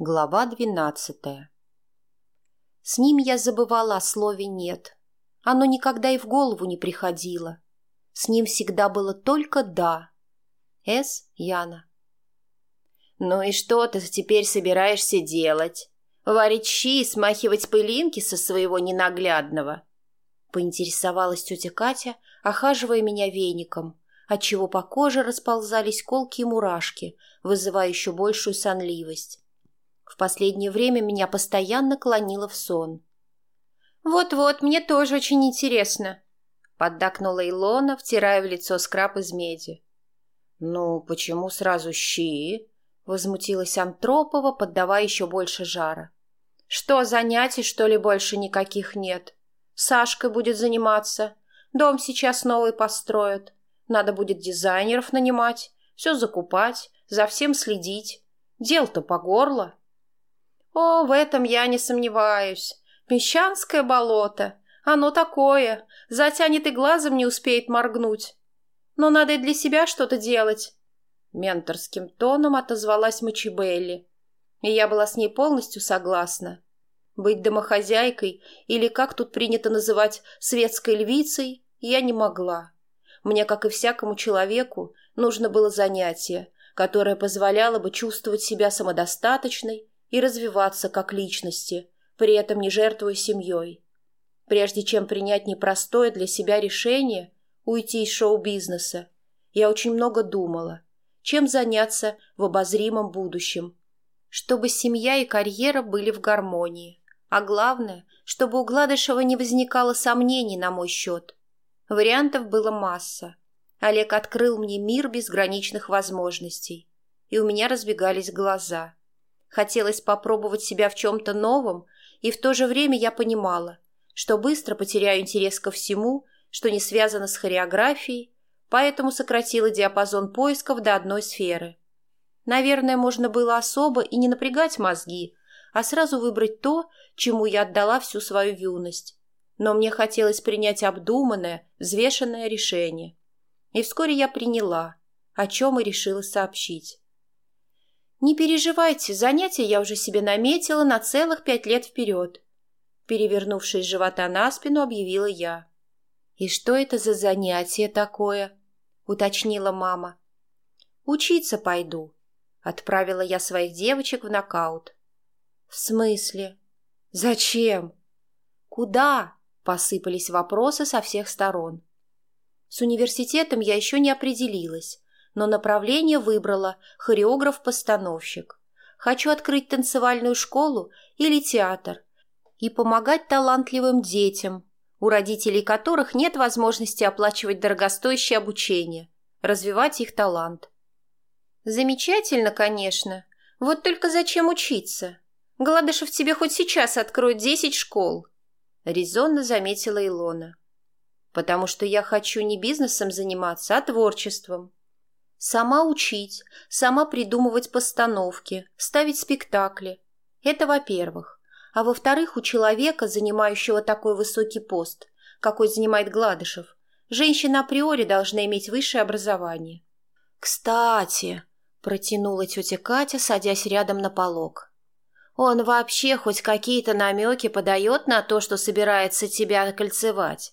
Глава двенадцатая С ним я забывала о слове «нет». Оно никогда и в голову не приходило. С ним всегда было только «да». С. Яна «Ну и что ты теперь собираешься делать? Варить щи и смахивать пылинки со своего ненаглядного?» Поинтересовалась тетя Катя, охаживая меня веником, отчего по коже расползались колки и мурашки, вызывая еще большую сонливость. В последнее время меня постоянно клонило в сон. «Вот-вот, мне тоже очень интересно», — поддакнула Илона, втирая в лицо скраб из меди. «Ну, почему сразу щи?» — возмутилась Антропова, поддавая еще больше жара. «Что, занятий, что ли, больше никаких нет? Сашкой будет заниматься. Дом сейчас новый построят. Надо будет дизайнеров нанимать, все закупать, за всем следить. Дел-то по горло». «О, в этом я не сомневаюсь. Мещанское болото. Оно такое. Затянет и глазом не успеет моргнуть. Но надо и для себя что-то делать». Менторским тоном отозвалась Мачибелли. И я была с ней полностью согласна. Быть домохозяйкой, или, как тут принято называть, светской львицей, я не могла. Мне, как и всякому человеку, нужно было занятие, которое позволяло бы чувствовать себя самодостаточной и развиваться как личности, при этом не жертвуя семьей. Прежде чем принять непростое для себя решение уйти из шоу-бизнеса, я очень много думала, чем заняться в обозримом будущем, чтобы семья и карьера были в гармонии, а главное, чтобы у Гладышева не возникало сомнений на мой счет. Вариантов было масса. Олег открыл мне мир безграничных возможностей, и у меня разбегались глаза – Хотелось попробовать себя в чем-то новом, и в то же время я понимала, что быстро потеряю интерес ко всему, что не связано с хореографией, поэтому сократила диапазон поисков до одной сферы. Наверное, можно было особо и не напрягать мозги, а сразу выбрать то, чему я отдала всю свою юность. Но мне хотелось принять обдуманное, взвешенное решение. И вскоре я приняла, о чем и решила сообщить. «Не переживайте, занятия я уже себе наметила на целых пять лет вперед», перевернувшись с живота на спину, объявила я. «И что это за занятие такое?» — уточнила мама. «Учиться пойду», — отправила я своих девочек в нокаут. «В смысле? Зачем? Куда?» — посыпались вопросы со всех сторон. С университетом я еще не определилась, но направление выбрала хореограф-постановщик. Хочу открыть танцевальную школу или театр и помогать талантливым детям, у родителей которых нет возможности оплачивать дорогостоящее обучение, развивать их талант. Замечательно, конечно. Вот только зачем учиться? Гладышев тебе хоть сейчас откроет десять школ, резонно заметила Илона. Потому что я хочу не бизнесом заниматься, а творчеством. Сама учить, сама придумывать постановки, ставить спектакли. Это во-первых. А во-вторых, у человека, занимающего такой высокий пост, какой занимает Гладышев, женщина априори должна иметь высшее образование. «Кстати», — протянула тетя Катя, садясь рядом на полок, «он вообще хоть какие-то намеки подает на то, что собирается тебя кольцевать?»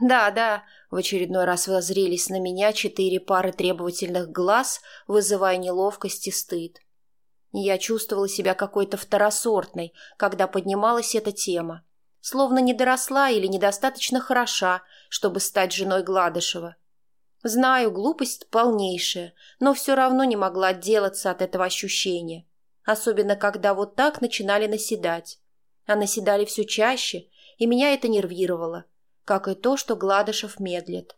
«Да, да», в очередной раз воззрелись на меня четыре пары требовательных глаз, вызывая неловкость и стыд. Я чувствовала себя какой-то второсортной, когда поднималась эта тема. Словно не доросла или недостаточно хороша, чтобы стать женой Гладышева. Знаю, глупость полнейшая, но все равно не могла отделаться от этого ощущения. Особенно, когда вот так начинали наседать. А наседали все чаще, и меня это нервировало как и то, что Гладышев медлит.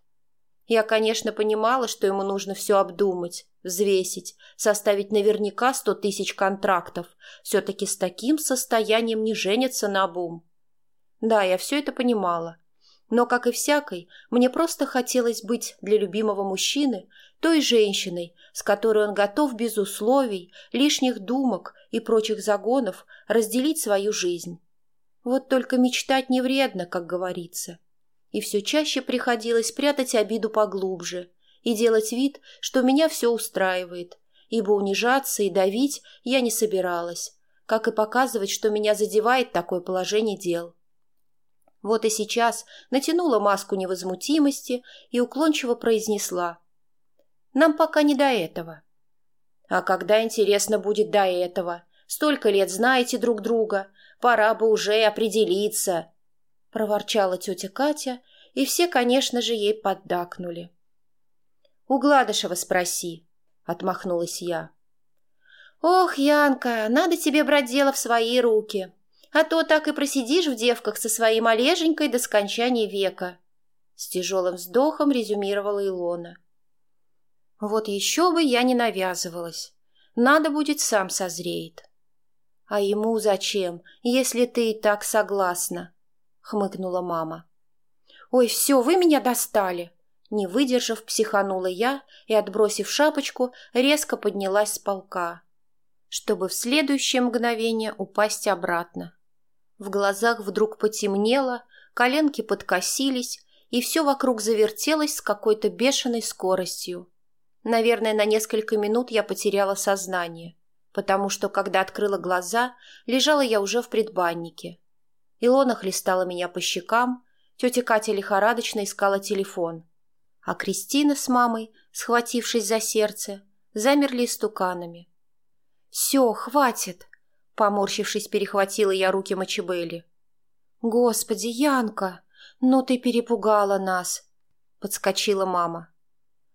Я, конечно, понимала, что ему нужно все обдумать, взвесить, составить наверняка сто тысяч контрактов. Все-таки с таким состоянием не женится на бум. Да, я все это понимала. Но, как и всякой, мне просто хотелось быть для любимого мужчины той женщиной, с которой он готов без условий, лишних думок и прочих загонов разделить свою жизнь. Вот только мечтать не вредно, как говорится и все чаще приходилось прятать обиду поглубже и делать вид, что меня все устраивает, ибо унижаться и давить я не собиралась, как и показывать, что меня задевает такое положение дел. Вот и сейчас натянула маску невозмутимости и уклончиво произнесла. «Нам пока не до этого». «А когда, интересно, будет до этого? Столько лет знаете друг друга, пора бы уже определиться», — проворчала тетя Катя, и все, конечно же, ей поддакнули. «У Гладышева спроси», — отмахнулась я. «Ох, Янка, надо тебе брать дело в свои руки», а то так и просидишь в девках со своей малеженькой до скончания века. С тяжелым вздохом резюмировала Илона. Вот еще бы я не навязывалась. Надо будет сам созреет. А ему зачем, если ты и так согласна? Хмыкнула мама. Ой, все, вы меня достали. Не выдержав, психанула я и, отбросив шапочку, резко поднялась с полка, чтобы в следующее мгновение упасть обратно. В глазах вдруг потемнело, коленки подкосились, и все вокруг завертелось с какой-то бешеной скоростью. Наверное, на несколько минут я потеряла сознание, потому что, когда открыла глаза, лежала я уже в предбаннике. Илона хлестала меня по щекам, тетя Катя лихорадочно искала телефон. А Кристина с мамой, схватившись за сердце, замерли стуканами. «Все, хватит!» Поморщившись, перехватила я руки Мачебели. «Господи, Янка, ну ты перепугала нас!» Подскочила мама.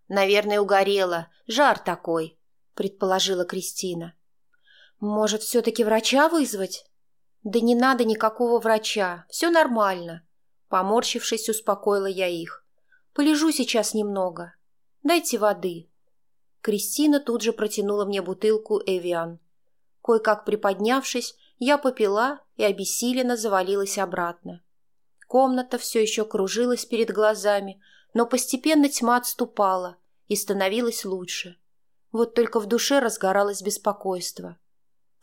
«Наверное, угорела. Жар такой», — предположила Кристина. «Может, все-таки врача вызвать?» «Да не надо никакого врача. Все нормально». Поморщившись, успокоила я их. «Полежу сейчас немного. Дайте воды». Кристина тут же протянула мне бутылку «Эвиан». Кое-как приподнявшись, я попила и обессиленно завалилась обратно. Комната все еще кружилась перед глазами, но постепенно тьма отступала и становилась лучше. Вот только в душе разгоралось беспокойство.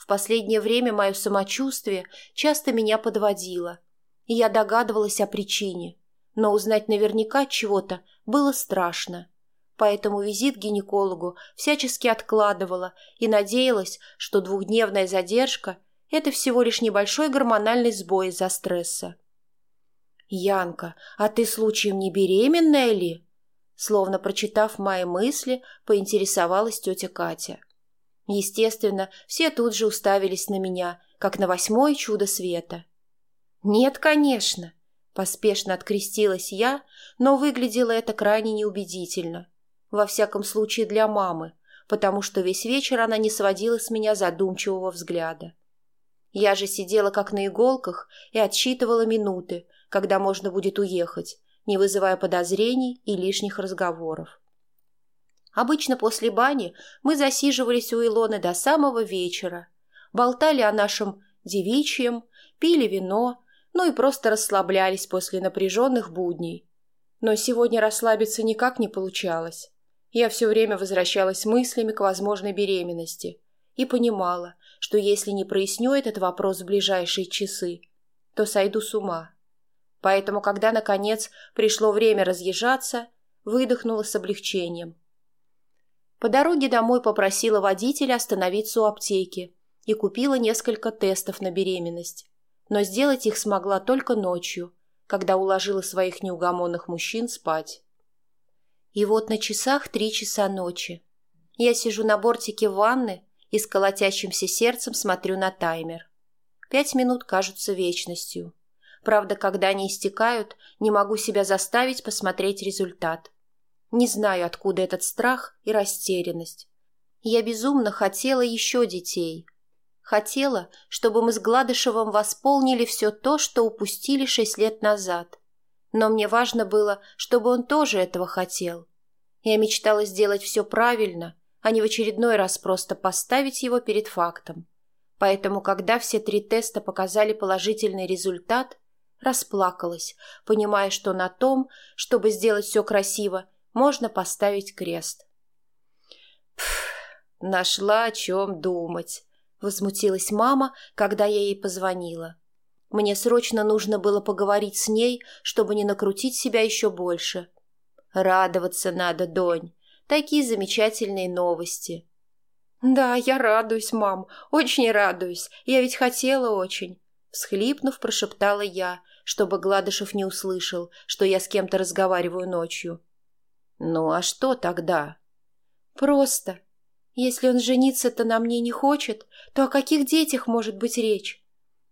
В последнее время мое самочувствие часто меня подводило, и я догадывалась о причине, но узнать наверняка чего-то было страшно поэтому визит к гинекологу всячески откладывала и надеялась, что двухдневная задержка – это всего лишь небольшой гормональный сбой из-за стресса. «Янка, а ты случаем не беременная ли?» Словно прочитав мои мысли, поинтересовалась тетя Катя. Естественно, все тут же уставились на меня, как на восьмое чудо света. «Нет, конечно», – поспешно открестилась я, но выглядело это крайне неубедительно – во всяком случае для мамы, потому что весь вечер она не сводила с меня задумчивого взгляда. Я же сидела как на иголках и отсчитывала минуты, когда можно будет уехать, не вызывая подозрений и лишних разговоров. Обычно после бани мы засиживались у Илоны до самого вечера, болтали о нашем девичьем, пили вино, ну и просто расслаблялись после напряженных будней. Но сегодня расслабиться никак не получалось. Я все время возвращалась мыслями к возможной беременности и понимала, что если не проясню этот вопрос в ближайшие часы, то сойду с ума. Поэтому, когда, наконец, пришло время разъезжаться, выдохнула с облегчением. По дороге домой попросила водителя остановиться у аптеки и купила несколько тестов на беременность, но сделать их смогла только ночью, когда уложила своих неугомонных мужчин спать. И вот на часах три часа ночи. Я сижу на бортике ванны и с колотящимся сердцем смотрю на таймер. Пять минут кажутся вечностью. Правда, когда они истекают, не могу себя заставить посмотреть результат. Не знаю, откуда этот страх и растерянность. Я безумно хотела еще детей. Хотела, чтобы мы с Гладышевым восполнили все то, что упустили шесть лет назад. Но мне важно было, чтобы он тоже этого хотел. Я мечтала сделать все правильно, а не в очередной раз просто поставить его перед фактом. Поэтому, когда все три теста показали положительный результат, расплакалась, понимая, что на том, чтобы сделать все красиво, можно поставить крест. «Пф, нашла о чем думать», — возмутилась мама, когда я ей позвонила. Мне срочно нужно было поговорить с ней, чтобы не накрутить себя еще больше. Радоваться надо, Донь. Такие замечательные новости. «Да, я радуюсь, мам, очень радуюсь. Я ведь хотела очень». Всхлипнув, прошептала я, чтобы Гладышев не услышал, что я с кем-то разговариваю ночью. «Ну а что тогда?» «Просто. Если он жениться-то на мне не хочет, то о каких детях может быть речь?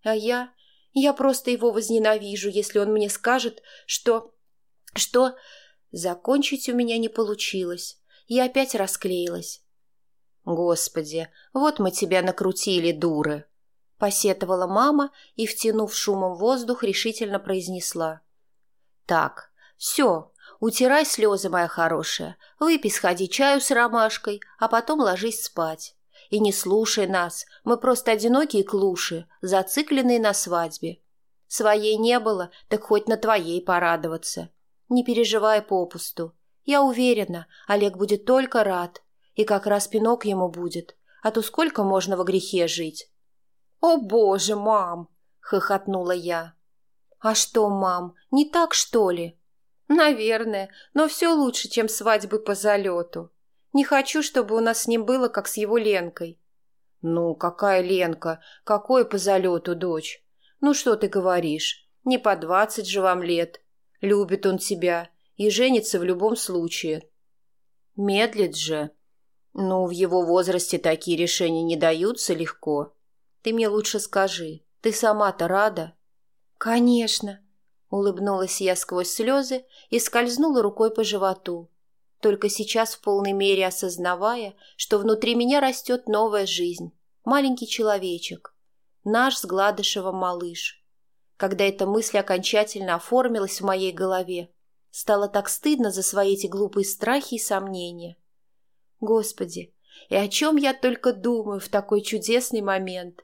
А я... Я просто его возненавижу, если он мне скажет, что... Что... Закончить у меня не получилось. Я опять расклеилась. «Господи, вот мы тебя накрутили, дуры!» Посетовала мама и, втянув шумом воздух, решительно произнесла. «Так, все, утирай слезы, моя хорошая, выпей сходи чаю с ромашкой, а потом ложись спать. И не слушай нас, мы просто одинокие клуши, зацикленные на свадьбе. Своей не было, так хоть на твоей порадоваться. Не переживай попусту. Я уверена, Олег будет только рад. И как раз пинок ему будет. А то сколько можно во грехе жить? «О, боже, мам!» — хохотнула я. «А что, мам, не так, что ли?» «Наверное, но все лучше, чем свадьбы по залету. Не хочу, чтобы у нас с ним было, как с его Ленкой». «Ну, какая Ленка? Какой по залету, дочь? Ну, что ты говоришь? Не по двадцать же вам лет. Любит он тебя и женится в любом случае. Медлит же. Ну, в его возрасте такие решения не даются легко. Ты мне лучше скажи, ты сама-то рада? Конечно, улыбнулась я сквозь слезы и скользнула рукой по животу, только сейчас в полной мере осознавая, что внутри меня растет новая жизнь, маленький человечек, наш с Гладышевым малыш. Когда эта мысль окончательно оформилась в моей голове, стало так стыдно за свои эти глупые страхи и сомнения. Господи, и о чем я только думаю в такой чудесный момент?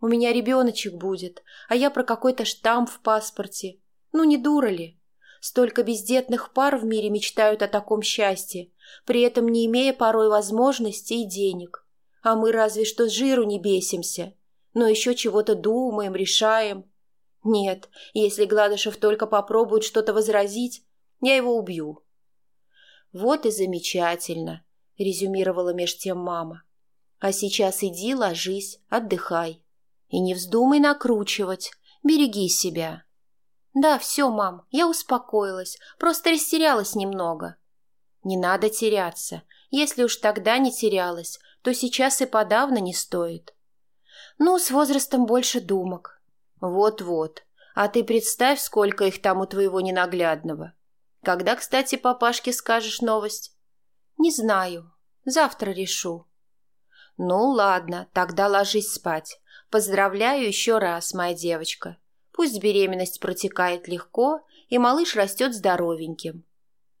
У меня ребеночек будет, а я про какой-то штамп в паспорте. Ну, не дура ли? Столько бездетных пар в мире мечтают о таком счастье, при этом не имея порой возможностей и денег. А мы разве что с жиру не бесимся, но еще чего-то думаем, решаем. Нет, если Гладышев только попробует что-то возразить, я его убью. Вот и замечательно, резюмировала меж тем мама. А сейчас иди ложись, отдыхай. И не вздумай накручивать, береги себя. Да, все, мам, я успокоилась, просто растерялась немного. Не надо теряться. Если уж тогда не терялась, то сейчас и подавно не стоит. Ну, с возрастом больше думок. «Вот-вот. А ты представь, сколько их там у твоего ненаглядного. Когда, кстати, папашке скажешь новость?» «Не знаю. Завтра решу». «Ну, ладно, тогда ложись спать. Поздравляю еще раз, моя девочка. Пусть беременность протекает легко, и малыш растет здоровеньким».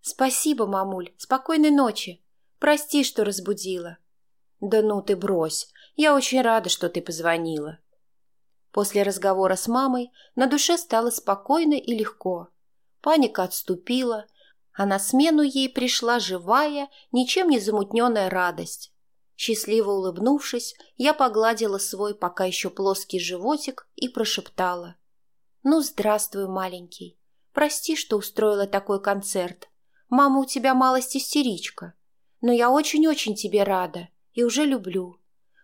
«Спасибо, мамуль. Спокойной ночи. Прости, что разбудила». «Да ну ты брось. Я очень рада, что ты позвонила». После разговора с мамой на душе стало спокойно и легко. Паника отступила, а на смену ей пришла живая, ничем не замутненная радость. Счастливо улыбнувшись, я погладила свой пока еще плоский животик и прошептала. «Ну, здравствуй, маленький. Прости, что устроила такой концерт. Мама у тебя малость истеричка. Но я очень-очень тебе рада и уже люблю.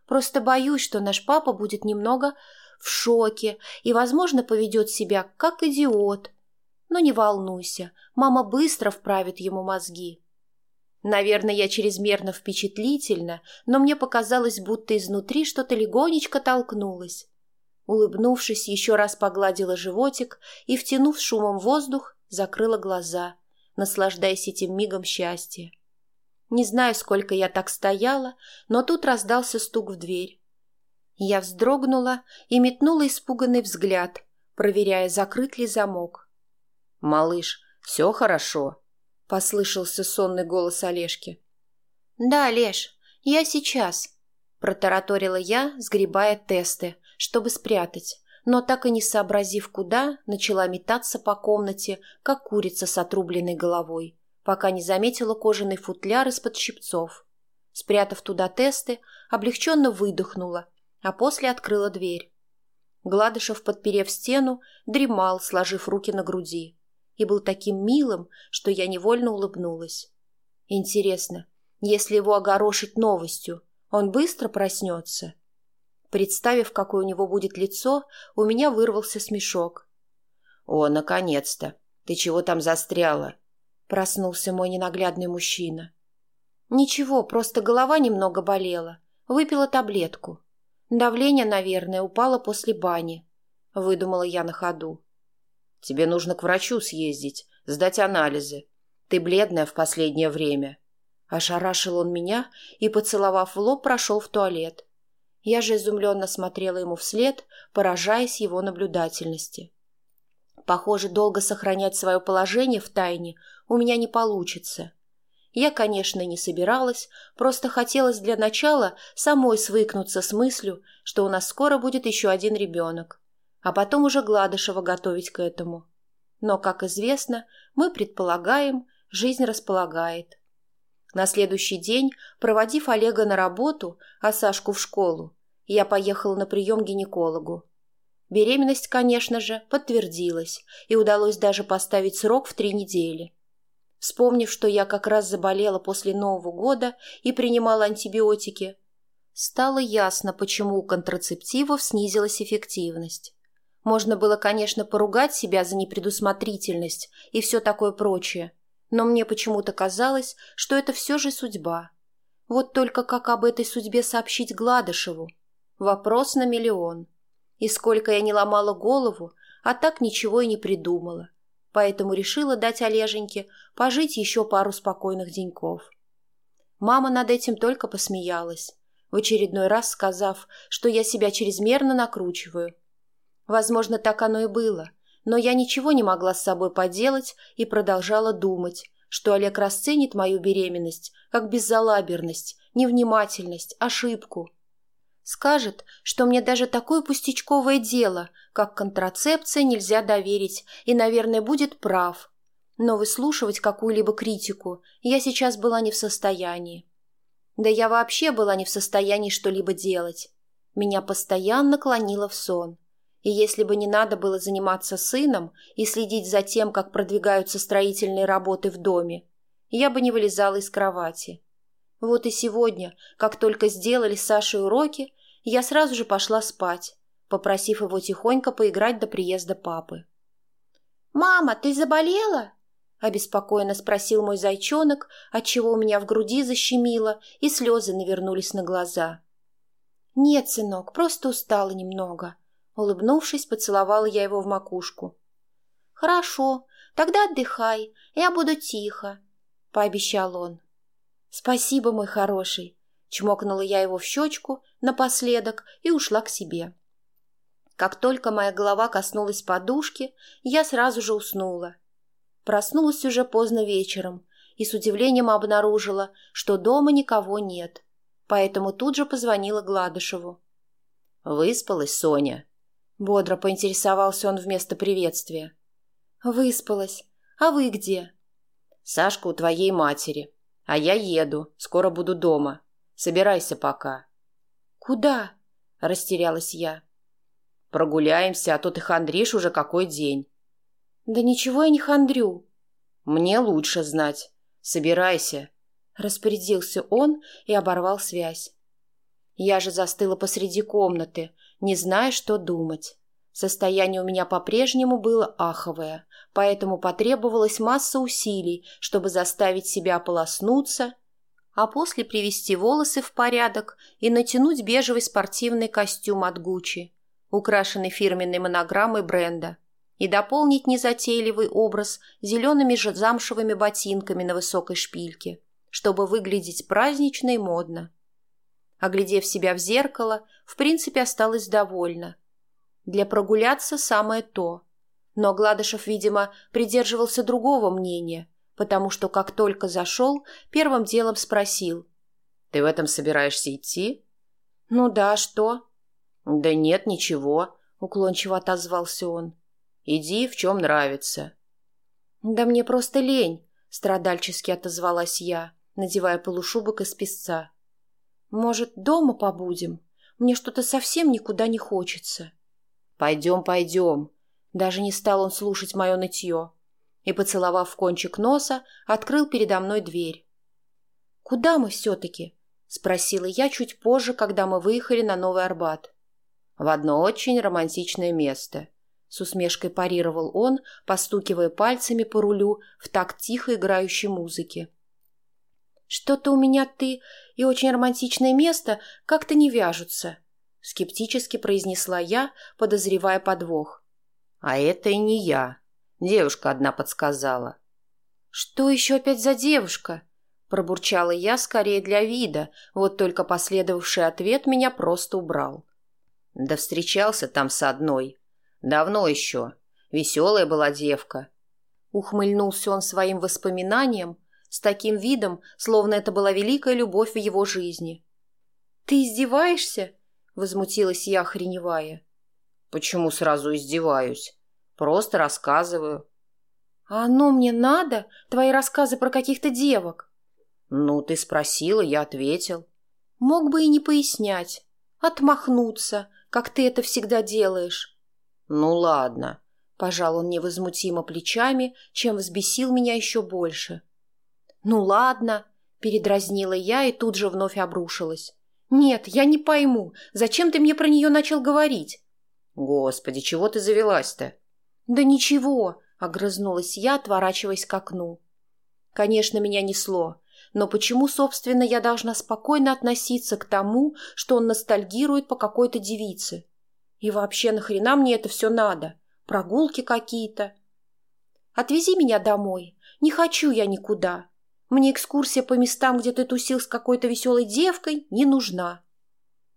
Просто боюсь, что наш папа будет немного в шоке и, возможно, поведет себя как идиот. Но не волнуйся, мама быстро вправит ему мозги. Наверное, я чрезмерно впечатлительна, но мне показалось, будто изнутри что-то легонечко толкнулось. Улыбнувшись, еще раз погладила животик и, втянув шумом воздух, закрыла глаза, наслаждаясь этим мигом счастья. Не знаю, сколько я так стояла, но тут раздался стук в дверь. Я вздрогнула и метнула испуганный взгляд, проверяя, закрыт ли замок. «Малыш, все хорошо?» — послышался сонный голос Олежки. «Да, Леш, я сейчас», — протараторила я, сгребая тесты, чтобы спрятать, но так и не сообразив куда, начала метаться по комнате, как курица с отрубленной головой, пока не заметила кожаный футляр из-под щипцов. Спрятав туда тесты, облегченно выдохнула а после открыла дверь. Гладышев, подперев стену, дремал, сложив руки на груди, и был таким милым, что я невольно улыбнулась. Интересно, если его огорошить новостью, Он быстро проснется. Представив, какое у него будет лицо, у меня вырвался смешок. «О, наконец-то! Ты чего там застряла?» Проснулся мой ненаглядный мужчина. «Ничего, просто голова немного болела. Выпила таблетку. Давление, наверное, упало после бани», — выдумала я на ходу. «Тебе нужно к врачу съездить, сдать анализы. Ты бледная в последнее время». Ошарашил он меня и, поцеловав в лоб, прошел в туалет. Я же изумленно смотрела ему вслед, поражаясь его наблюдательности. Похоже, долго сохранять свое положение в тайне у меня не получится. Я, конечно, не собиралась, просто хотелось для начала самой свыкнуться с мыслью, что у нас скоро будет еще один ребенок, а потом уже Гладышева готовить к этому. Но, как известно, мы предполагаем, жизнь располагает. На следующий день, проводив Олега на работу, а Сашку в школу, я поехала на прием к гинекологу. Беременность, конечно же, подтвердилась, и удалось даже поставить срок в три недели. Вспомнив, что я как раз заболела после Нового года и принимала антибиотики, стало ясно, почему у контрацептивов снизилась эффективность. Можно было, конечно, поругать себя за непредусмотрительность и все такое прочее, но мне почему-то казалось, что это все же судьба. Вот только как об этой судьбе сообщить Гладышеву? Вопрос на миллион. И сколько я не ломала голову, а так ничего и не придумала. Поэтому решила дать Олеженьке пожить еще пару спокойных деньков. Мама над этим только посмеялась, в очередной раз сказав, что я себя чрезмерно накручиваю. Возможно, так оно и было – но я ничего не могла с собой поделать и продолжала думать, что Олег расценит мою беременность как беззалаберность, невнимательность, ошибку. Скажет, что мне даже такое пустячковое дело, как контрацепция, нельзя доверить, и, наверное, будет прав. Но выслушивать какую-либо критику я сейчас была не в состоянии. Да я вообще была не в состоянии что-либо делать. Меня постоянно клонило в сон. И если бы не надо было заниматься сыном и следить за тем, как продвигаются строительные работы в доме, я бы не вылезала из кровати. Вот и сегодня, как только сделали с Сашей уроки, я сразу же пошла спать, попросив его тихонько поиграть до приезда папы. «Мама, ты заболела?» — обеспокоенно спросил мой зайчонок, отчего у меня в груди защемило, и слезы навернулись на глаза. «Нет, сынок, просто устала немного», Улыбнувшись, поцеловала я его в макушку. «Хорошо, тогда отдыхай, я буду тихо», — пообещал он. «Спасибо, мой хороший», — чмокнула я его в щечку напоследок и ушла к себе. Как только моя голова коснулась подушки, я сразу же уснула. Проснулась уже поздно вечером и с удивлением обнаружила, что дома никого нет, поэтому тут же позвонила Гладышеву. «Выспалась, Соня?» Бодро поинтересовался он вместо приветствия. «Выспалась. А вы где?» «Сашка у твоей матери. А я еду. Скоро буду дома. Собирайся пока». «Куда?» – растерялась я. «Прогуляемся, а то ты хандришь уже какой день». «Да ничего я не хандрю». «Мне лучше знать. Собирайся», – распорядился он и оборвал связь. Я же застыла посреди комнаты, не зная, что думать. Состояние у меня по-прежнему было аховое, поэтому потребовалась масса усилий, чтобы заставить себя ополоснуться, а после привести волосы в порядок и натянуть бежевый спортивный костюм от Гуччи, украшенный фирменной монограммой бренда, и дополнить незатейливый образ зелеными же замшевыми ботинками на высокой шпильке, чтобы выглядеть празднично и модно. Оглядев себя в зеркало, в принципе осталась довольна. Для прогуляться самое то. Но Гладышев, видимо, придерживался другого мнения, потому что как только зашел, первым делом спросил. «Ты в этом собираешься идти?» «Ну да, что?» «Да нет, ничего», — уклончиво отозвался он. «Иди, в чем нравится». «Да мне просто лень», — страдальчески отозвалась я, надевая полушубок из песца. Может, дома побудем? Мне что-то совсем никуда не хочется. Пойдем, пойдем. Даже не стал он слушать мое нытье. И, поцеловав в кончик носа, открыл передо мной дверь. Куда мы все-таки? — спросила я чуть позже, когда мы выехали на Новый Арбат. «В одно очень романтичное место», — с усмешкой парировал он, постукивая пальцами по рулю в такт тихо играющей музыки. «Что-то у меня ты и очень романтичное место как-то не вяжутся», — скептически произнесла я, подозревая подвох. «А это и не я. Девушка одна подсказала». «Что еще опять за девушка?» Пробурчала я скорее для вида, вот только последовавший ответ меня просто убрал. Да встречался там с одной. Давно еще. Веселая была девка. Ухмыльнулся он своим воспоминанием, с таким видом, словно это была великая любовь в его жизни. «Ты издеваешься?» — возмутилась я, охреневая. «Почему сразу издеваюсь? Просто рассказываю». «А оно мне надо? Твои рассказы про каких-то девок?» «Ну, ты спросила, я ответил». «Мог бы и не пояснять. Отмахнуться, как ты это всегда делаешь». «Ну, ладно», — пожал он невозмутимо плечами, чем взбесил меня еще больше. «Ну, ладно», — передразнила я и тут же вновь обрушилась. «Нет, я не пойму, зачем ты мне про нее начал говорить?» «Господи, чего ты завелась-то?» «Да ничего», — огрызнулась я, отворачиваясь к окну. Конечно, меня несло. Но почему, собственно, я должна спокойно относиться к тому, что он ностальгирует по какой-то девице? И вообще, нахрена мне это все надо? Прогулки какие-то? Отвези меня домой. Не хочу я никуда. Мне экскурсия по местам, где ты тусил с какой-то веселой девкой, не нужна.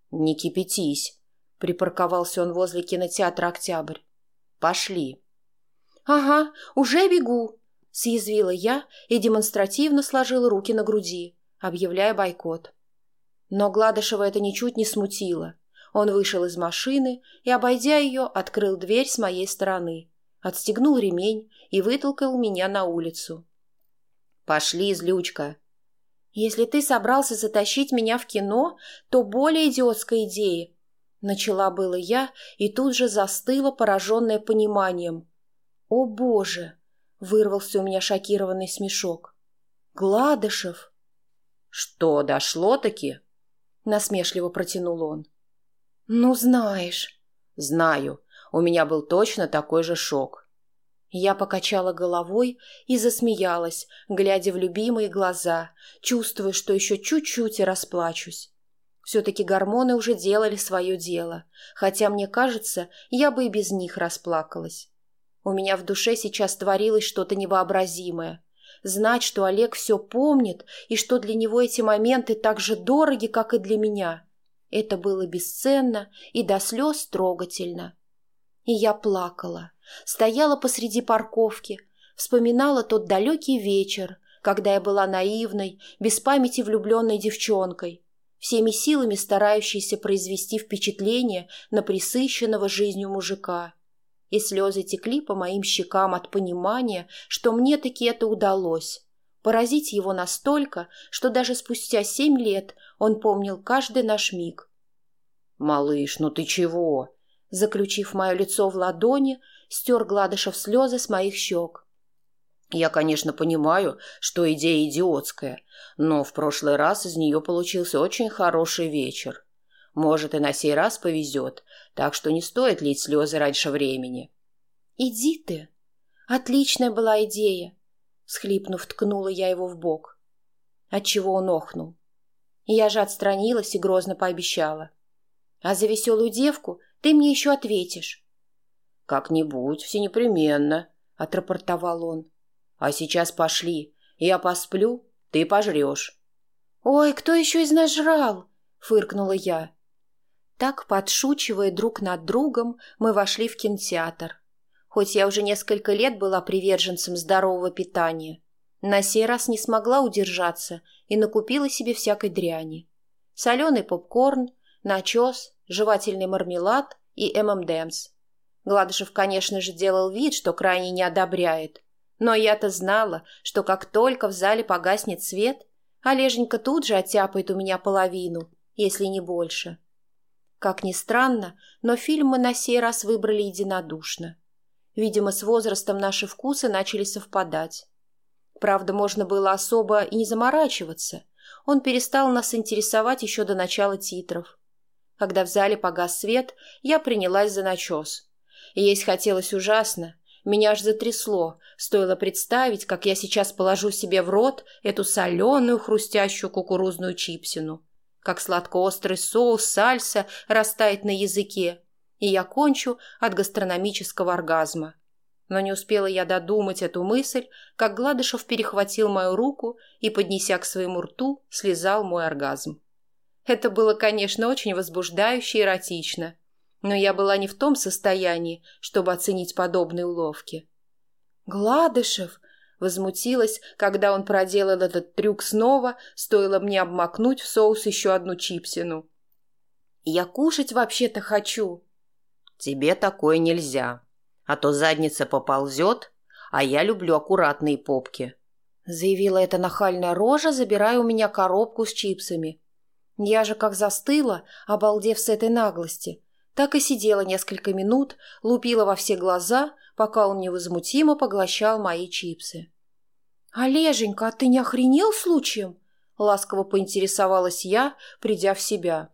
Не кипятись. Припарковался он возле кинотеатра «Октябрь». Пошли. Ага, уже бегу. Съязвила я и демонстративно сложила руки на груди, объявляя бойкот. Но Гладышева это ничуть не смутило. Он вышел из машины и, обойдя ее, открыл дверь с моей стороны, отстегнул ремень и вытолкал меня на улицу. «Пошли, злючка!» «Если ты собрался затащить меня в кино, то более идиотская идея!» Начала было я и тут же застыла, пораженная пониманием. «О, Боже!» Вырвался у меня шокированный смешок. «Гладышев!» «Что, дошло-таки?» Насмешливо протянул он. «Ну, знаешь». «Знаю. У меня был точно такой же шок». Я покачала головой и засмеялась, глядя в любимые глаза, чувствуя, что еще чуть-чуть и расплачусь. Все-таки гормоны уже делали свое дело, хотя, мне кажется, я бы и без них расплакалась. У меня в душе сейчас творилось что-то невообразимое. Знать, что Олег все помнит и что для него эти моменты так же дороги, как и для меня. Это было бесценно и до слез трогательно. И я плакала, стояла посреди парковки, вспоминала тот далекий вечер, когда я была наивной, без памяти влюбленной девчонкой, всеми силами старающейся произвести впечатление на присыщенного жизнью мужика и слезы текли по моим щекам от понимания, что мне таки это удалось. Поразить его настолько, что даже спустя семь лет он помнил каждый наш миг. «Малыш, ну ты чего?» Заключив мое лицо в ладони, стер Гладышев слезы с моих щек. «Я, конечно, понимаю, что идея идиотская, но в прошлый раз из нее получился очень хороший вечер. Может, и на сей раз повезет, так что не стоит лить слезы раньше времени. «Иди ты! Отличная была идея!» Схлипнув, ткнула я его в бок. Отчего он охнул. Я же отстранилась и грозно пообещала. «А за веселую девку ты мне еще ответишь». «Как-нибудь, все непременно», — отрапортовал он. «А сейчас пошли. Я посплю, ты пожрешь». «Ой, кто еще из нас жрал?» — фыркнула я. Так, подшучивая друг над другом, мы вошли в кинотеатр. Хоть я уже несколько лет была приверженцем здорового питания, на сей раз не смогла удержаться и накупила себе всякой дряни. Соленый попкорн, начес, жевательный мармелад и ММДМС. Гладышев, конечно же, делал вид, что крайне не одобряет. Но я-то знала, что как только в зале погаснет свет, Олеженька тут же оттяпает у меня половину, если не больше. Как ни странно, но фильм мы на сей раз выбрали единодушно. Видимо, с возрастом наши вкусы начали совпадать. Правда, можно было особо и не заморачиваться. он перестал нас интересовать еще до начала титров. Когда в зале погас свет, я принялась за начес. Есть хотелось ужасно. Меня аж затрясло. Стоило представить, как я сейчас положу себе в рот эту соленую хрустящую кукурузную чипсину. Как сладко-острый соус сальса растает на языке. И я кончу от гастрономического оргазма. Но не успела я додумать эту мысль, как Гладышев перехватил мою руку и, поднеся к своему рту, слезал мой оргазм. Это было, конечно, очень возбуждающе и эротично, но я была не в том состоянии, чтобы оценить подобные уловки. «Гладышев!» — возмутилась, когда он проделал этот трюк снова, стоило мне обмакнуть в соус еще одну чипсину. «Я кушать вообще-то хочу!» «Тебе такое нельзя!» а то задница поползет, а я люблю аккуратные попки», — заявила эта нахальная рожа, забирая у меня коробку с чипсами. Я же как застыла, обалдев с этой наглости, так и сидела несколько минут, лупила во все глаза, пока он невозмутимо поглощал мои чипсы. «Олеженька, а ты не охренел случаем?» — ласково поинтересовалась я, придя в себя.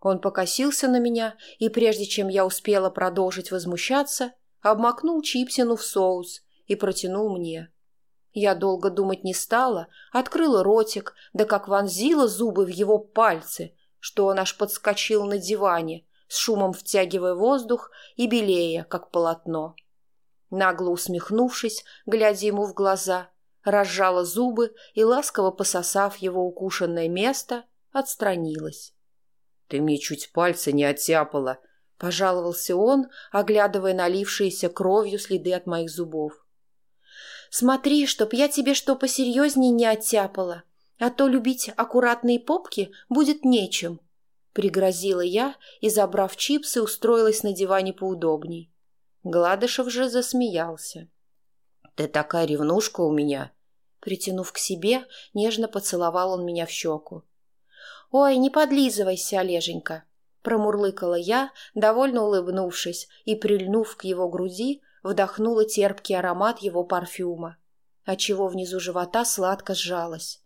Он покосился на меня, и прежде чем я успела продолжить возмущаться, обмакнул чипсину в соус и протянул мне. Я долго думать не стала, открыла ротик, да как вонзила зубы в его пальцы, что он аж подскочил на диване, с шумом втягивая воздух и белея, как полотно. Нагло усмехнувшись, глядя ему в глаза, разжала зубы и, ласково пососав его укушенное место, отстранилась. — Ты мне чуть пальцы не оттяпала, Пожаловался он, оглядывая налившиеся кровью следы от моих зубов. «Смотри, чтоб я тебе что посерьезнее не оттяпала, а то любить аккуратные попки будет нечем», — пригрозила я и, забрав чипсы, устроилась на диване поудобней. Гладышев же засмеялся. «Ты такая ревнушка у меня!» Притянув к себе, нежно поцеловал он меня в щеку. «Ой, не подлизывайся, Олеженька!» Промурлыкала я, довольно улыбнувшись, и, прильнув к его груди, вдохнула терпкий аромат его парфюма, отчего внизу живота сладко сжалось.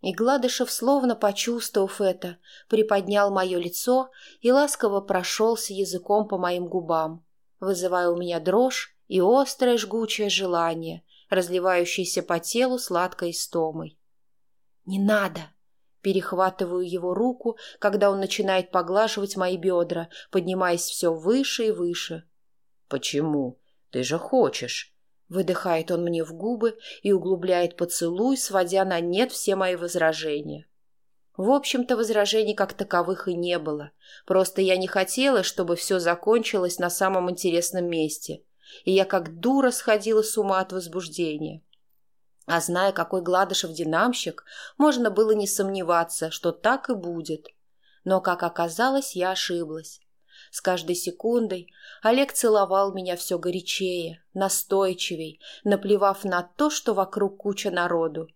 И Гладышев, словно почувствовав это, приподнял мое лицо и ласково прошелся языком по моим губам, вызывая у меня дрожь и острое жгучее желание, разливающееся по телу сладкой истомой. «Не надо!» Перехватываю его руку, когда он начинает поглаживать мои бедра, поднимаясь все выше и выше. «Почему? Ты же хочешь!» Выдыхает он мне в губы и углубляет поцелуй, сводя на нет все мои возражения. В общем-то, возражений как таковых и не было. Просто я не хотела, чтобы все закончилось на самом интересном месте. И я как дура сходила с ума от возбуждения. А зная, какой Гладышев динамщик, можно было не сомневаться, что так и будет. Но, как оказалось, я ошиблась. С каждой секундой Олег целовал меня все горячее, настойчивей, наплевав на то, что вокруг куча народу.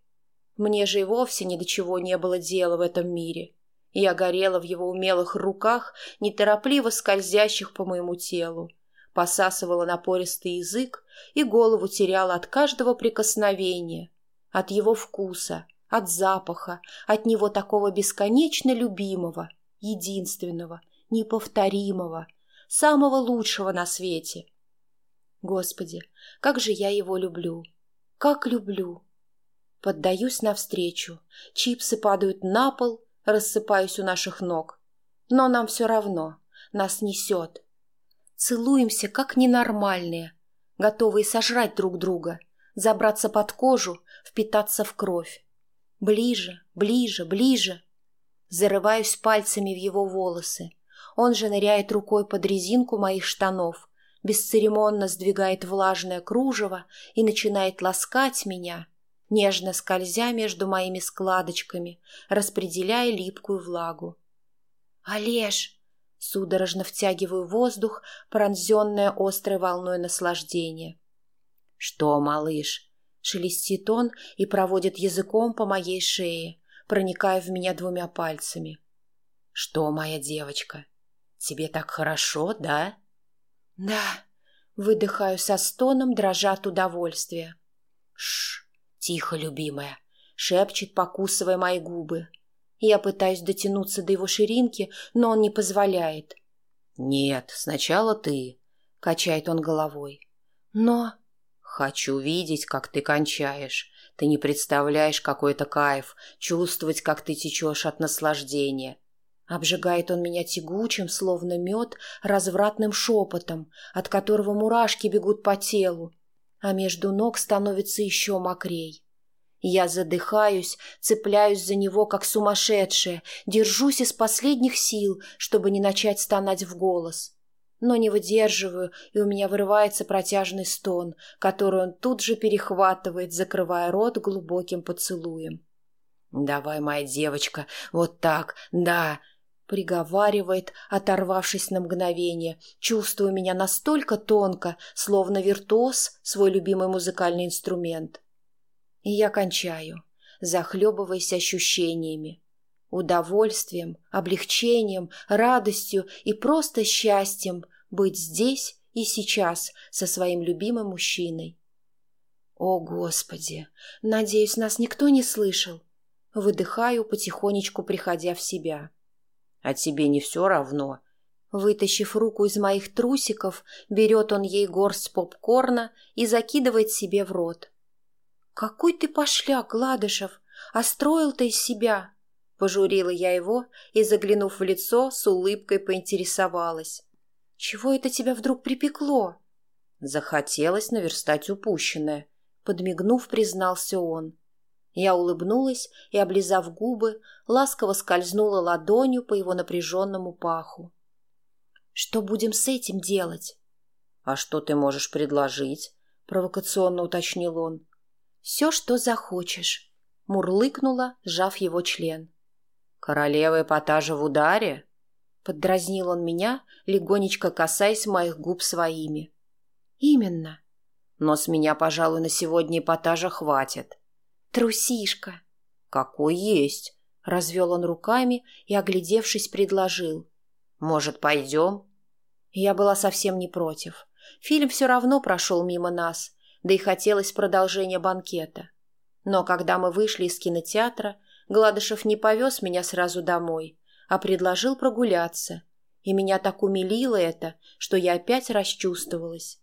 Мне же и вовсе ни до чего не было дела в этом мире. Я горела в его умелых руках, неторопливо скользящих по моему телу посасывала напористый язык и голову теряла от каждого прикосновения, от его вкуса, от запаха, от него такого бесконечно любимого, единственного, неповторимого, самого лучшего на свете. Господи, как же я его люблю! Как люблю! Поддаюсь навстречу, чипсы падают на пол, рассыпаюсь у наших ног. Но нам все равно, нас несет, Целуемся, как ненормальные, готовые сожрать друг друга, забраться под кожу, впитаться в кровь. Ближе, ближе, ближе. Зарываюсь пальцами в его волосы. Он же ныряет рукой под резинку моих штанов, бесцеремонно сдвигает влажное кружево и начинает ласкать меня, нежно скользя между моими складочками, распределяя липкую влагу. «Олеж!» Судорожно втягиваю воздух, пронзенная острой волной наслаждения. «Что, малыш?» — шелестит он и проводит языком по моей шее, проникая в меня двумя пальцами. «Что, моя девочка, тебе так хорошо, да?» «Да», — выдыхаю со стоном, дрожа от удовольствия. «Шш, тихо, любимая», — шепчет, покусывая мои губы. Я пытаюсь дотянуться до его ширинки, но он не позволяет. «Нет, сначала ты», — качает он головой. «Но...» «Хочу видеть, как ты кончаешь. Ты не представляешь, какой это кайф, чувствовать, как ты течешь от наслаждения. Обжигает он меня тягучим, словно мед, развратным шепотом, от которого мурашки бегут по телу, а между ног становится еще мокрей. Я задыхаюсь, цепляюсь за него, как сумасшедшая, держусь из последних сил, чтобы не начать стонать в голос. Но не выдерживаю, и у меня вырывается протяжный стон, который он тут же перехватывает, закрывая рот глубоким поцелуем. «Давай, моя девочка, вот так, да!» Приговаривает, оторвавшись на мгновение, чувствуя меня настолько тонко, словно виртуоз свой любимый музыкальный инструмент. И я кончаю, захлебываясь ощущениями. Удовольствием, облегчением, радостью и просто счастьем быть здесь и сейчас со своим любимым мужчиной. О, Господи! Надеюсь, нас никто не слышал. Выдыхаю, потихонечку приходя в себя. А тебе не все равно? Вытащив руку из моих трусиков, берет он ей горсть попкорна и закидывает себе в рот. «Какой ты пошляк, Гладышев! А строил ты из себя!» Пожурила я его и, заглянув в лицо, с улыбкой поинтересовалась. «Чего это тебя вдруг припекло?» Захотелось наверстать упущенное. Подмигнув, признался он. Я улыбнулась и, облизав губы, ласково скользнула ладонью по его напряженному паху. «Что будем с этим делать?» «А что ты можешь предложить?» — провокационно уточнил он. «Все, что захочешь», — мурлыкнула, сжав его член. «Королева эпатажа в ударе?» — поддразнил он меня, легонечко касаясь моих губ своими. «Именно». «Но с меня, пожалуй, на сегодня эпатажа хватит». «Трусишка». «Какой есть», — развел он руками и, оглядевшись, предложил. «Может, пойдем?» Я была совсем не против. Фильм все равно прошел мимо нас, да и хотелось продолжения банкета. Но когда мы вышли из кинотеатра, Гладышев не повез меня сразу домой, а предложил прогуляться. И меня так умилило это, что я опять расчувствовалась.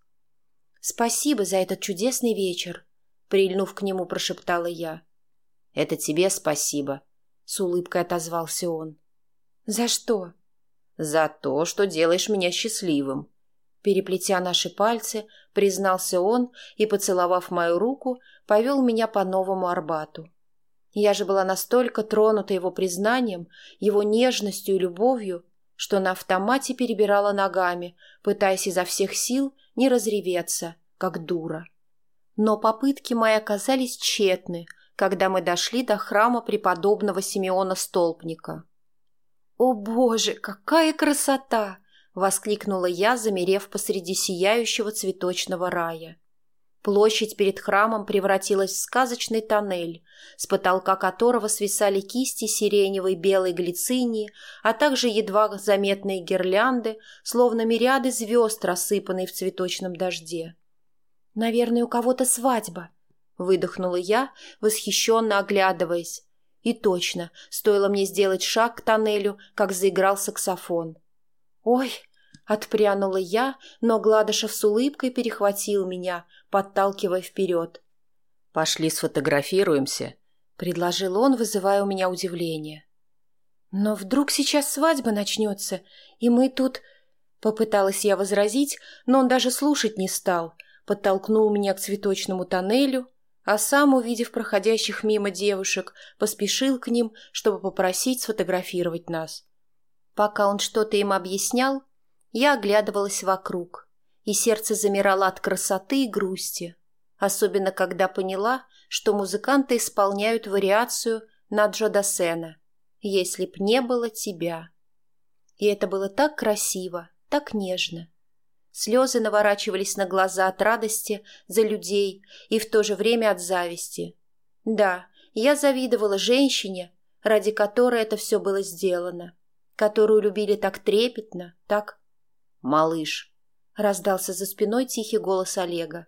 «Спасибо за этот чудесный вечер», — прильнув к нему, прошептала я. «Это тебе спасибо», — с улыбкой отозвался он. «За что?» «За то, что делаешь меня счастливым», Переплетя наши пальцы, признался он и, поцеловав мою руку, повел меня по новому Арбату. Я же была настолько тронута его признанием, его нежностью и любовью, что на автомате перебирала ногами, пытаясь изо всех сил не разреветься, как дура. Но попытки мои оказались тщетны, когда мы дошли до храма преподобного Симеона Столпника. «О, Боже, какая красота!» — воскликнула я, замерев посреди сияющего цветочного рая. Площадь перед храмом превратилась в сказочный тоннель, с потолка которого свисали кисти сиреневой белой глицинии, а также едва заметные гирлянды, словно мириады звезд, рассыпанные в цветочном дожде. «Наверное, у кого-то свадьба», — выдохнула я, восхищенно оглядываясь. И точно, стоило мне сделать шаг к тоннелю, как заиграл саксофон. «Ой!» — отпрянула я, но Гладышев с улыбкой перехватил меня, подталкивая вперед. «Пошли сфотографируемся», — предложил он, вызывая у меня удивление. «Но вдруг сейчас свадьба начнется, и мы тут...» Попыталась я возразить, но он даже слушать не стал, подтолкнул меня к цветочному тоннелю, а сам, увидев проходящих мимо девушек, поспешил к ним, чтобы попросить сфотографировать нас. Пока он что-то им объяснял, я оглядывалась вокруг, и сердце замирало от красоты и грусти, особенно когда поняла, что музыканты исполняют вариацию на Джо Дассена «Если б не было тебя». И это было так красиво, так нежно. Слезы наворачивались на глаза от радости за людей и в то же время от зависти. Да, я завидовала женщине, ради которой это все было сделано которую любили так трепетно, так... «Малыш!» — раздался за спиной тихий голос Олега.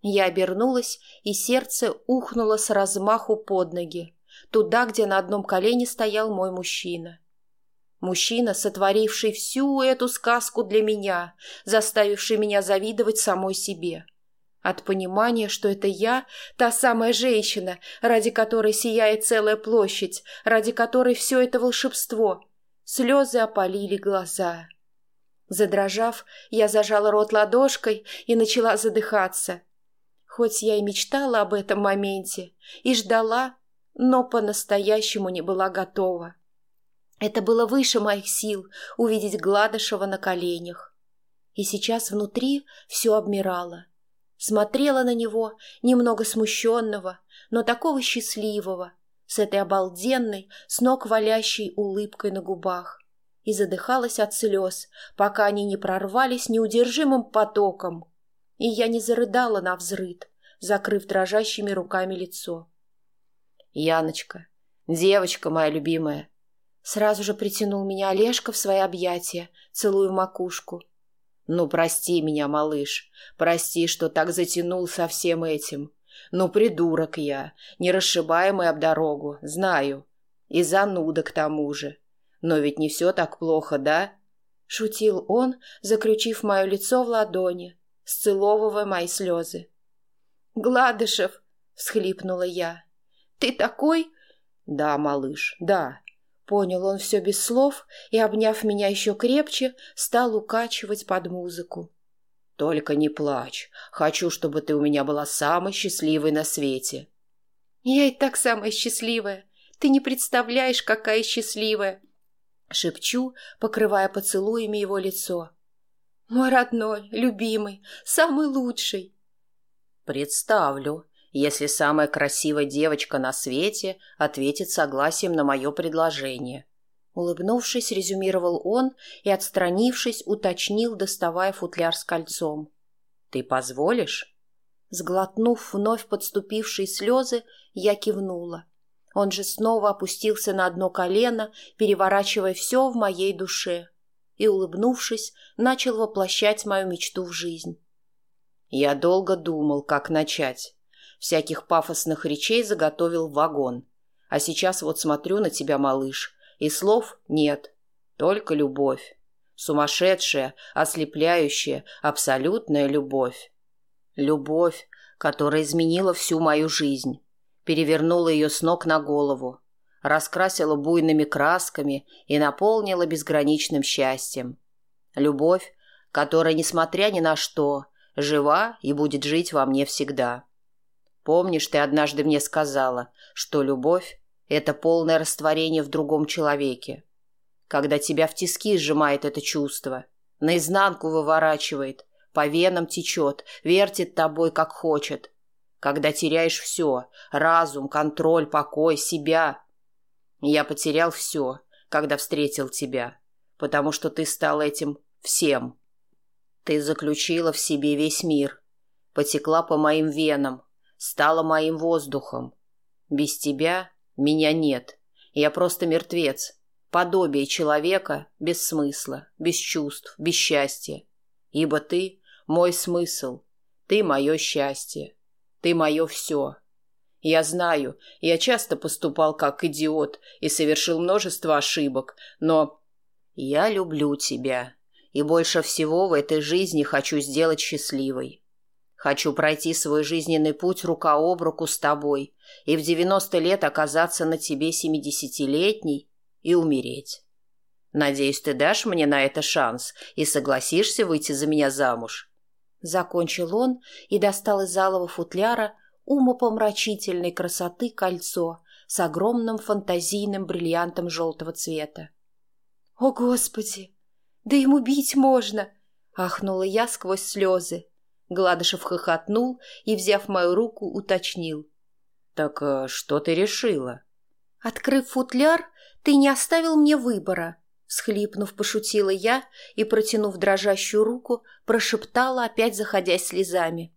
Я обернулась, и сердце ухнуло с размаху под ноги, туда, где на одном колене стоял мой мужчина. Мужчина, сотворивший всю эту сказку для меня, заставивший меня завидовать самой себе. От понимания, что это я, та самая женщина, ради которой сияет целая площадь, ради которой все это волшебство. Слезы опалили глаза. Задрожав, я зажала рот ладошкой и начала задыхаться. Хоть я и мечтала об этом моменте, и ждала, но по-настоящему не была готова. Это было выше моих сил увидеть Гладышева на коленях. И сейчас внутри все обмирало. Смотрела на него, немного смущенного, но такого счастливого, с этой обалденной, с ног валящей улыбкой на губах, и задыхалась от слез, пока они не прорвались неудержимым потоком, и я не зарыдала на взрыд, закрыв дрожащими руками лицо. «Яночка, девочка моя любимая, Сразу же притянул меня Олежка в свои объятия, целуя макушку. «Ну, прости меня, малыш, прости, что так затянул со всем этим. Ну, придурок я, не расшибаемый об дорогу, знаю. И зануда к тому же. Но ведь не все так плохо, да?» Шутил он, заключив мое лицо в ладони, сцеловывая мои слезы. «Гладышев!» — всхлипнула я. «Ты такой?» «Да, малыш, да, Понял он все без слов и, обняв меня еще крепче, стал укачивать под музыку. «Только не плачь. Хочу, чтобы ты у меня была самой счастливой на свете». «Я и так самая счастливая. Ты не представляешь, какая счастливая!» Шепчу, покрывая поцелуями его лицо. «Мой родной, любимый, самый лучший!» «Представлю если самая красивая девочка на свете ответит согласием на мое предложение. Улыбнувшись, резюмировал он и, отстранившись, уточнил, доставая футляр с кольцом. «Ты позволишь?» Сглотнув вновь подступившие слезы, я кивнула. Он же снова опустился на одно колено, переворачивая все в моей душе, и, улыбнувшись, начал воплощать мою мечту в жизнь. Я долго думал, как начать. Всяких пафосных речей заготовил вагон. А сейчас вот смотрю на тебя, малыш, и слов нет, только любовь. Сумасшедшая, ослепляющая, абсолютная любовь. Любовь, которая изменила всю мою жизнь, перевернула ее с ног на голову, раскрасила буйными красками и наполнила безграничным счастьем. Любовь, которая, несмотря ни на что, жива и будет жить во мне всегда. Помнишь, ты однажды мне сказала, что любовь — это полное растворение в другом человеке. Когда тебя в тиски сжимает это чувство, наизнанку выворачивает, по венам течет, вертит тобой, как хочет. Когда теряешь все — разум, контроль, покой, себя. Я потерял все, когда встретил тебя, потому что ты стал этим всем. Ты заключила в себе весь мир, потекла по моим венам, стала моим воздухом. Без тебя меня нет. Я просто мертвец. Подобие человека без смысла, без чувств, без счастья. Ибо ты — мой смысл. Ты — мое счастье. Ты — мое все. Я знаю, я часто поступал как идиот и совершил множество ошибок, но я люблю тебя и больше всего в этой жизни хочу сделать счастливой. Хочу пройти свой жизненный путь рука об руку с тобой и в девяносто лет оказаться на тебе семидесятилетней и умереть. Надеюсь, ты дашь мне на это шанс и согласишься выйти за меня замуж. Закончил он и достал из залого футляра умопомрачительной красоты кольцо с огромным фантазийным бриллиантом желтого цвета. «О, Господи! Да ему бить можно!» — ахнула я сквозь слезы. Гладышев хохотнул и, взяв мою руку, уточнил. «Так э, что ты решила?» «Открыв футляр, ты не оставил мне выбора», — схлипнув, пошутила я и, протянув дрожащую руку, прошептала, опять заходясь слезами.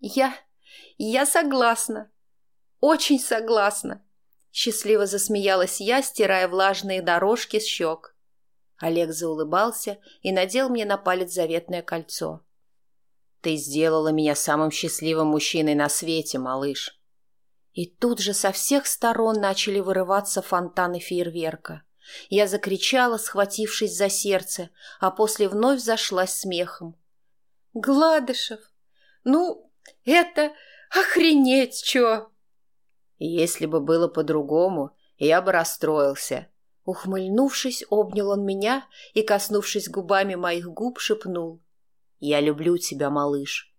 «Я... я согласна. Очень согласна». Счастливо засмеялась я, стирая влажные дорожки с щек. Олег заулыбался и надел мне на палец заветное кольцо. Ты сделала меня самым счастливым мужчиной на свете, малыш. И тут же со всех сторон начали вырываться фонтаны фейерверка. Я закричала, схватившись за сердце, а после вновь зашлась смехом. «Гладышев! Ну, это охренеть чё!» «Если бы было по-другому, я бы расстроился». Ухмыльнувшись, обнял он меня и, коснувшись губами моих губ, шепнул. «Я люблю тебя, малыш».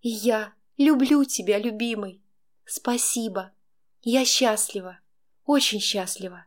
«И я люблю тебя, любимый. Спасибо. Я счастлива, очень счастлива».